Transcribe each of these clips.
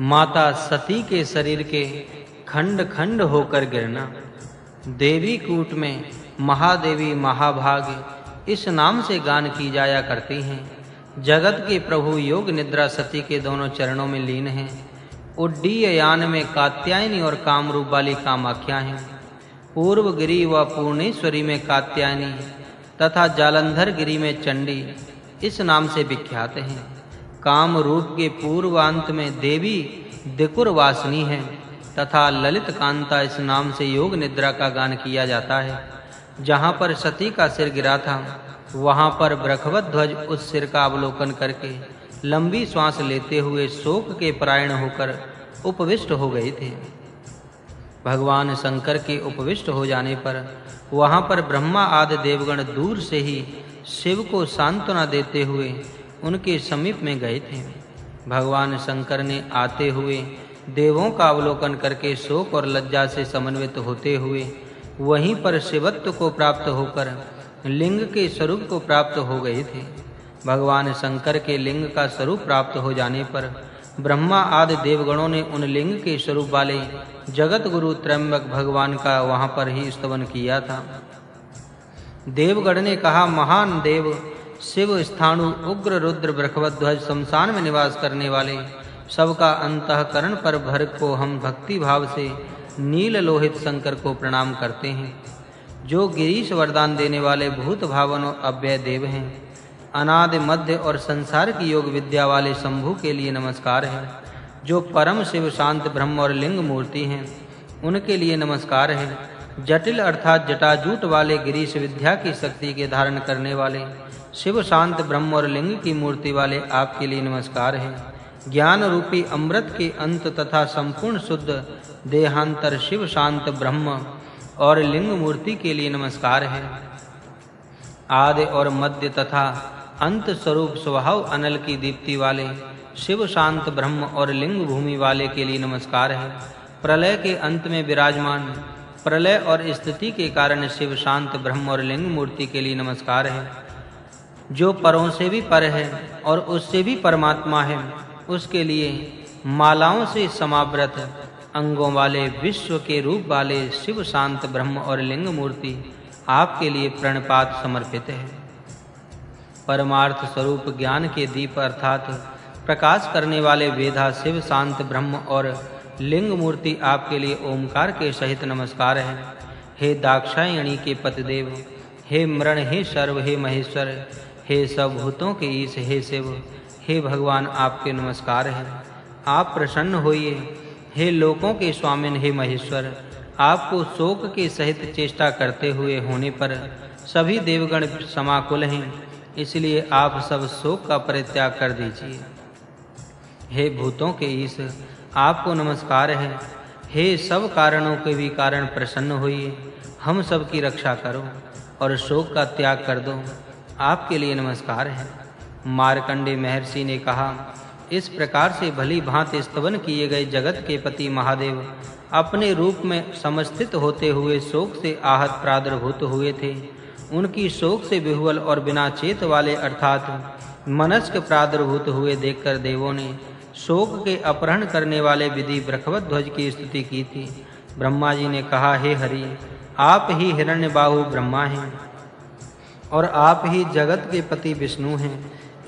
माता सती के शरीर के खंड-खंड होकर गिरना। देवी कूट में महादेवी महाभाग इस नाम से गान की जाया करती हैं। जगत के प्रभु योग निद्रा सती के दोनों चरणों में लीन हैं। उड्डीय यान में कात्यायनी और कामरूप वाली कामाख्या हैं। पूर्व गिरी व पूर्णेश्वरी में कात्यायनी तथा जालंधर गिरी में चंडी इस नाम से विख्यात हैं। काम रूप के पूर्वांत में देवी दिकुर वासनी है, तथा ललित कांता इस नाम से योग निद्रा का गान किया जाता है। जहाँ पर सती का सिर गिरा था, वहाँ पर ब्रखवत ध्वज उस सिर का अवलोकन करके लंबी श्वास लेते हुए शोक के परायण होकर उपविष्ट हो गए थे। भगवान शंकर के उपविष्ट हो जाने पर वहाँ पर ब्रह्मा आदि देवगण दूर से ही शिव को सांत्वना देते हुए उनके समीप में गए थे। भगवान शंकर ने आते हुए देवों का अवलोकन करके शोक और लज्जा से समन्वित होते हुए वहीं पर शिवत्व को प्राप्त होकर लिंग के स्वरूप को प्राप्त हो गए थे। भगवान शंकर के लिंग का स्वरूप प्राप्त हो जाने पर ब्रह्मा आदि देवगणों ने उन लिंग के स्वरूप वाले जगत गुरु त्रयंबक भगवान का वहाँ पर ही स्तवन किया था। देवगण ने कहा, महान देव शिव स्थाणु उग्र रुद्र ब्रखवत ध्वज शमशान में निवास करने वाले सबका अंतःकरण पर भर को हम भक्ति भाव से नील लोहित शंकर को प्रणाम करते हैं। जो गिरीश वरदान देने वाले भूत भावन और अव्यय देव हैं। अनादि मध्य और संसार की योग विद्या वाले शंभु के लिए नमस्कार है। जो परम शिव शांत ब्रह्म और लिंग मूर्ति हैं, उनके लिए नमस्कार है। जटिल अर्थात जटाजूट वाले गिरीश विद्या की शक्ति के धारण करने वाले शिव शांत ब्रह्म और लिंग की मूर्ति वाले आपके लिए नमस्कार है। ज्ञान रूपी अमृत के अंत तथा संपूर्ण शुद्ध देहांतर शिव शांत ब्रह्म और लिंग मूर्ति के लिए नमस्कार है। आदि और मध्य तथा अंत स्वरूप स्वभाव अनल की दीप्ति वाले शिव शांत ब्रह्म और लिंग भूमि वाले के लिए नमस्कार है। प्रलय के अंत में विराजमान, प्रलय और स्थिति के कारण शिव शांत ब्रह्म और लिंग मूर्ति के लिए नमस्कार है। जो परों से भी पर है और उससे भी परमात्मा है, उसके लिए मालाओं से समावृत अंगों वाले विश्व के रूप वाले शिव शांत ब्रह्म और लिंग मूर्ति आपके लिए प्रणपात समर्पित है। परमार्थ स्वरूप ज्ञान के दीप अर्थात प्रकाश करने वाले वेदा शिव शांत ब्रह्म और लिंग मूर्ति आपके लिए ओमकार के सहित नमस्कार है। हे दाक्षायणी के पतिदेव, हे मरण हे सर्व, हे महेश्वर हे सब भूतों के ईश, हे शिव, हे भगवान आपके नमस्कार है। आप प्रसन्न होइए। हे लोकों के स्वामिन, हे महेश्वर, आपको शोक के सहित चेष्टा करते हुए होने पर सभी देवगण समाकुल हैं, इसलिए आप सब शोक का परित्याग कर दीजिए। हे भूतों के ईश, आपको नमस्कार है। हे सब कारणों के भी कारण प्रसन्न होइए। हम सब की रक्षा करो और शोक का त्याग कर दो। आपके लिए नमस्कार है। मार्कंडे महर्षि ने कहा, इस प्रकार से भली भांति स्तवन किए गए जगत के पति महादेव अपने रूप में समस्थित होते हुए शोक से आहत प्रादुर्भूत हुए थे। उनकी शोक से विह्वल और बिना चेत वाले अर्थात मनस्क प्रादुर्भूत हुए देखकर देवों ने शोक के अपहरण करने वाले विधि ब्रखवत ध्वज की स्तुति की थी। ब्रह्मा जी ने कहा, हे हरि, आप ही हिरण्यबाहु ब्रह्मा हैं। और आप ही जगत के पति विष्णु हैं।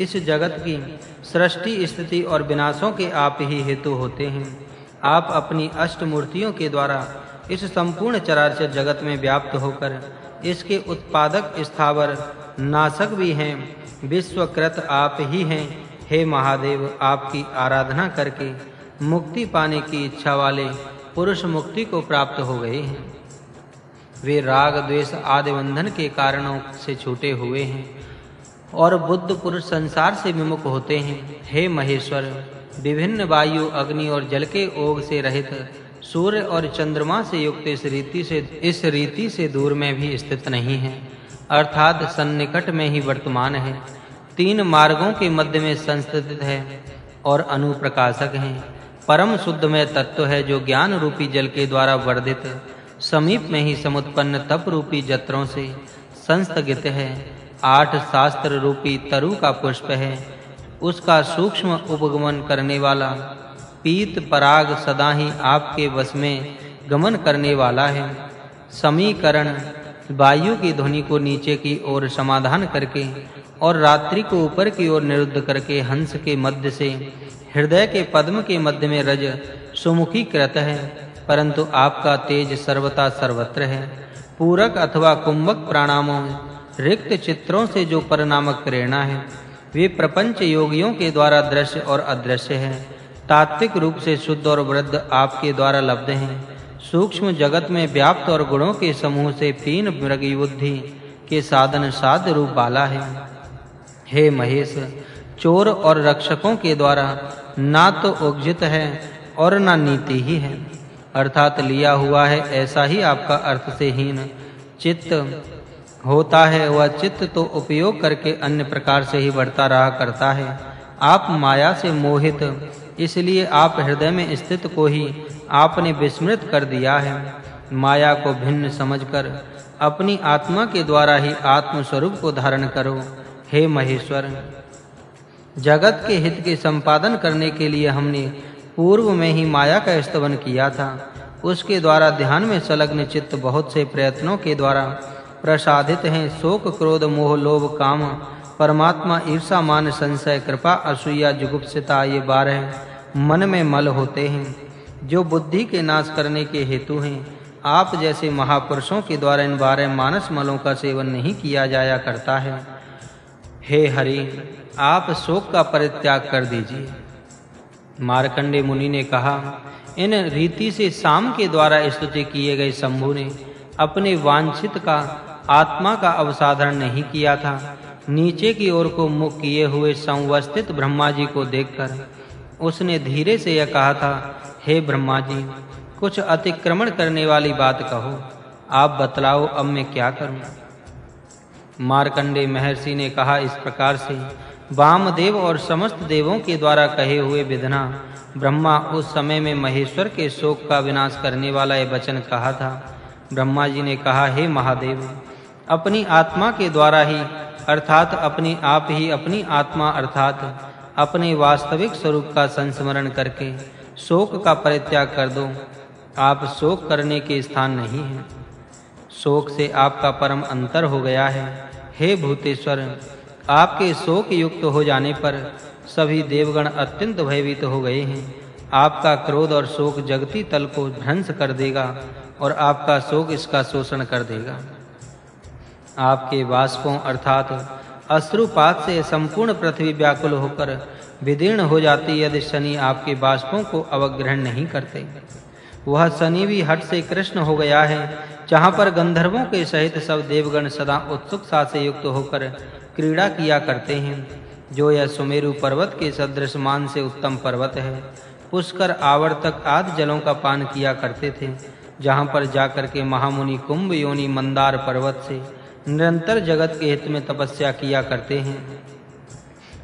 इस जगत की सृष्टि, स्थिति और विनाशों के आप ही हेतु होते हैं। आप अपनी अष्ट मूर्तियों के द्वारा इस संपूर्ण चराचर जगत में व्याप्त होकर इसके उत्पादक स्थावर नाशक भी हैं। विश्वकृत आप ही हैं। हे महादेव, आपकी आराधना करके मुक्ति पाने की इच्छा वाले पुरुष मुक्ति को प्राप्त हो गए हैं। वे राग, द्वेष आदि बंधन के कारणों से छूटे हुए हैं और बुद्ध पुरुष संसार से विमुख होते हैं। हे महेश्वर, विभिन्न वायु, अग्नि और जल के ओग से रहित सूर्य और चंद्रमा से युक्त इस रीति से, इस रीति से दूर में भी स्थित नहीं है। अर्थात सन्निकट में ही वर्तमान है। तीन मार्गों के मध्य में संस्थित है और अनुप्रकाशक है। परम शुद्ध में तत्व है जो ज्ञान रूपी जल के द्वारा वर्धित समीप में ही समुत्पन्न तप रूपी जत्रों से संस्थगित है। आठ शास्त्र रूपी तरु का पुष्प है। उसका सूक्ष्म उपगमन करने वाला, पीत पराग सदा ही आपके वश में गमन करने वाला है। समीकरण, वायु की ध्वनि को नीचे की ओर समाधान करके और रात्रि को ऊपर की ओर निरुद्ध करके हंस के मध्य से, हृदय के पद्म के मध्य में रज सुमुखी कृत है। परंतु आपका तेज सर्वता सर्वत्र है। पूरक अथवा कुंभक प्राणामों रिक्त चित्रों से जो परनामक प्रेरणा है, वे प्रपंच योगियों के द्वारा दृश्य और अदृश्य है। तात्विक रूप से शुद्ध और वृद्ध आपके द्वारा लब्ध हैं। सूक्ष्म जगत में व्याप्त और गुणों के समूह से तीन मृगी बुद्धि के साधन साध रूप वाला है। हे महेश, चोर और रक्षकों के द्वारा ना तो उगजित है और ना नीति ही है। अर्थात लिया हुआ है, ऐसा ही आपका अर्थ से हीन चित्त होता है। वह चित्त तो उपयोग करके अन्य प्रकार से ही बढ़ता रहा करता है। आप माया से मोहित, इसलिए आप हृदय में स्थित को ही आपने विस्मृत कर दिया है। माया को भिन्न समझकर अपनी आत्मा के द्वारा ही आत्म स्वरूप को धारण करो, हे महेश्वर। जगत के हित के संपादन करने के लिए हमने पूर्व में ही माया का स्तवन किया था। उसके द्वारा ध्यान में संलग्न चित्त बहुत से प्रयत्नों के द्वारा प्रसादित हैं। शोक, क्रोध, मोह, लोभ, काम, परमात्मा ईर्षा मान, संशय, कृपा, असूया, जुगुप्सिता, ये बारह मन में मल होते हैं। जो बुद्धि के नाश करने के हेतु हैं। आप जैसे महापुरुषों के द्वारा इन बारह मानस मलों का सेवन नहीं किया जाया करता है। हे हरि, आप शोक का परित्याग कर दीजिए। मार्कंडे मुनि ने कहा, इन रीति से शाम के द्वारा स्तुति किए गए शंभु ने अपने वांछित का, आत्मा का अवसाधन नहीं किया था। नीचे की ओर को मुख किए हुए संवस्थित ब्रह्मा जी को देखकर उसने धीरे से यह कहा था, हे ब्रह्मा जी कुछ अतिक्रमण करने वाली बात कहो। आप बतलाओ, अब मैं क्या करूँ? मार्कंडे महर्षि ने कहा, इस प्रकार से वामदेव और समस्त देवों के द्वारा कहे हुए विधना, ब्रह्मा उस समय में महेश्वर के शोक का विनाश करने वाला यह वचन कहा था। ब्रह्मा जी ने कहा, हे महादेव, अपनी आत्मा के द्वारा ही, अर्थात अपने आप ही अपनी आत्मा, अर्थात अपने वास्तविक स्वरूप का संस्मरण करके शोक का परित्याग कर दो। आप शोक करने के स्थान नहीं हैं। शोक से आपका परम अंतर हो गया है। हे भूतेश्वर आपके शोक युक्त हो जाने पर सभी देवगण अत्यंत भयभीत हो गए हैं। आपका क्रोध और शोक जगती तल को ध्वंस कर देगा और आपका शोक इसका शोषण कर देगा। आपके वाष्पों अर्थात अश्रुपात से संपूर्ण पृथ्वी व्याकुल होकर विदीर्ण हो जाती यदि शनि आपके बाष्पों को अवग्रहण नहीं करते। वह शनि भी हट से कृष्ण हो गया है, जहाँ पर गंधर्वों के सहित सब देवगण सदा उत्सुकता से युक्त होकर क्रीड़ा किया करते हैं। जो यह सुमेरु पर्वत के सदृश मान से उत्तम पर्वत है, पुष्कर आवर्तक आदि जलों का पान किया करते थे, जहाँ पर जाकर के महामुनि कुंभ योनि मंदार पर्वत से निरंतर जगत के हित में तपस्या किया करते हैं।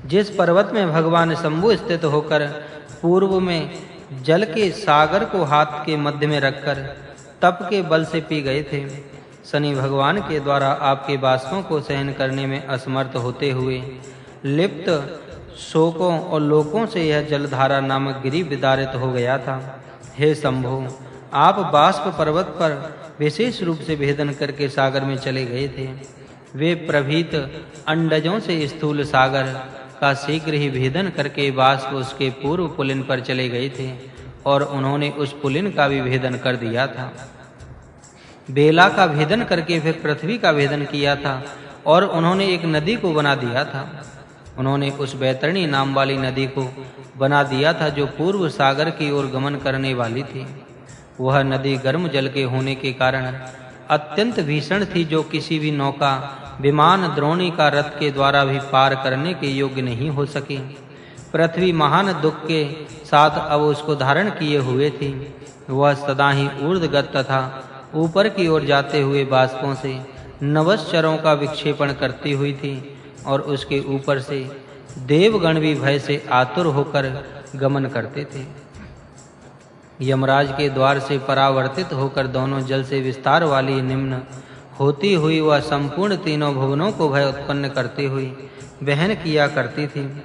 जिस पर्वत में भगवान शंभु स्थित होकर पूर्व में जल के सागर को हाथ के मध्य में रखकर तप के बल से पी गए थे शनि भगवान के द्वारा आपके वास्तवों को सहन करने में असमर्थ होते हुए, लिप्त शोकों और लोकों से यह जलधारा नामक गिरी विदारित हो गया था। हे शंभु, आप बाष्प पर्वत पर विशेष रूप से भेदन करके सागर में चले गए थे। वे प्रभीत अंडजों से स्थूल सागर का शीघ्र ही भेदन करके बाष्प उसके पूर्व पुलिन पर चले गए थे और उन्होंने उस पुलिन का भी भेदन कर दिया था। बेला का भेदन करके फिर पृथ्वी का भेदन किया था और उन्होंने एक नदी को बना दिया था। उन्होंने उस बैतरणी नाम वाली नदी को बना दिया था जो पूर्व सागर की ओर गमन करने वाली थी। वह नदी गर्म जल के होने के कारण अत्यंत भीषण थी, जो किसी भी नौका, विमान द्रोणी का रथ के द्वारा भी पार करने के योग्य नहीं हो सकी। पृथ्वी महान दुख के साथ अब उसको धारण किए हुए थी। वह सदा ही ऊर्ध्वगत तथा ऊपर की ओर जाते हुए बाष्पों से नवश्चरों का विक्षेपण करती हुई थी और उसके ऊपर से देवगण भी भय से आतुर होकर गमन करते थे। यमराज के द्वार से परावर्तित होकर दोनों जल से विस्तार वाली निम्न होती हुई वह संपूर्ण तीनों भुवनों को भय उत्पन्न करती हुई बहन किया करती थी।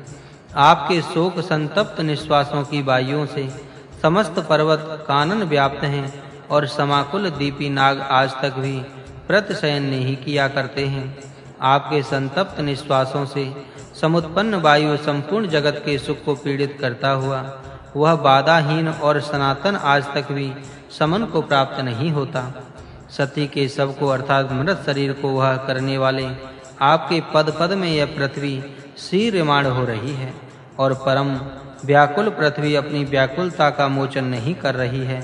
आपके शोक संतप्त निश्वासों की वायुओं से समस्त पर्वत कानन व्याप्त हैं और समाकुल दीपी नाग आज तक भी प्रतिशयन नहीं किया करते हैं। आपके संतप्त निश्वासों से समुत्पन्न वायु संपूर्ण जगत के सुख को पीड़ित करता हुआ, वह बाधाहीन और सनातन आज तक भी समन को प्राप्त नहीं होता। सती के सबको अर्थात मृत शरीर को वह करने वाले, आपके पद पद में यह पृथ्वी शीर्यमाण हो रही है और परम व्याकुल पृथ्वी अपनी व्याकुलता का मोचन नहीं कर रही है।